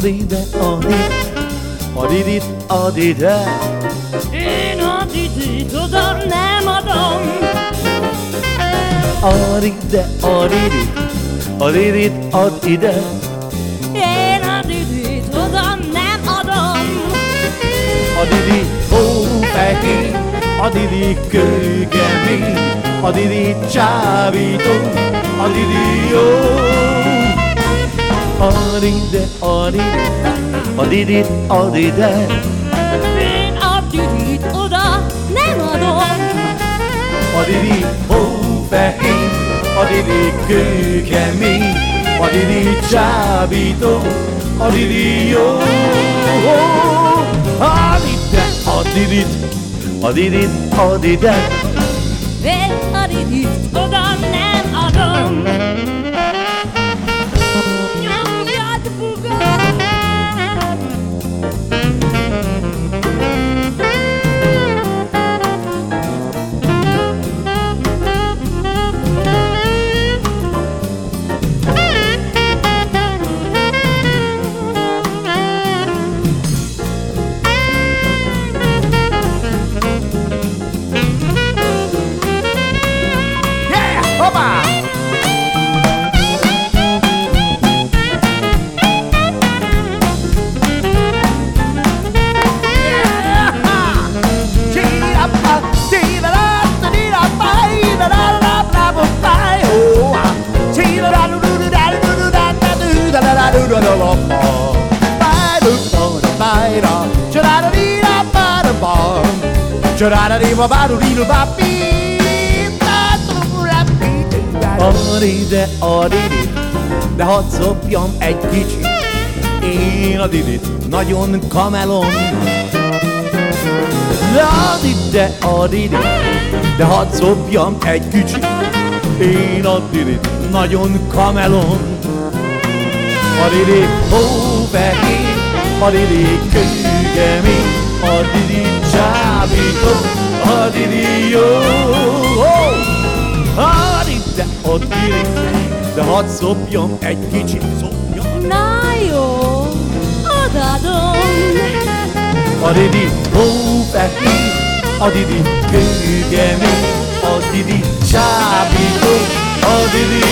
Add ide, add ide, add ide, add ide. Én a didit oda nem adom Add ide, add ide, add ide. Én a didit oda nem adom ide, hófehér, add ide, kőkemény, add ide, csábító, add ide, jó. Add ide, add ide, add ide, add ide. Én a didit oda nem adom Adidi hófehér, adidi kőkemény, adidi csábító, adidi jó. Adide, adidit, adidit, adide. Aride, aride, de hadd szopjam egy kicsit, én a didit nagyon kamelon. Adide, adide, de hadd szopjam egy kicsit, én a didit nagyon kamelon. Adidi, hófehér, adidi, kőkemény, adidi, csábító, adidi, jó. Adide, adidi, de hadd szopjam egy kicsit, szopjam. Na jó, odadom Adidi, hófehér, adidi, kőkemény, adidi, csábító, adidi,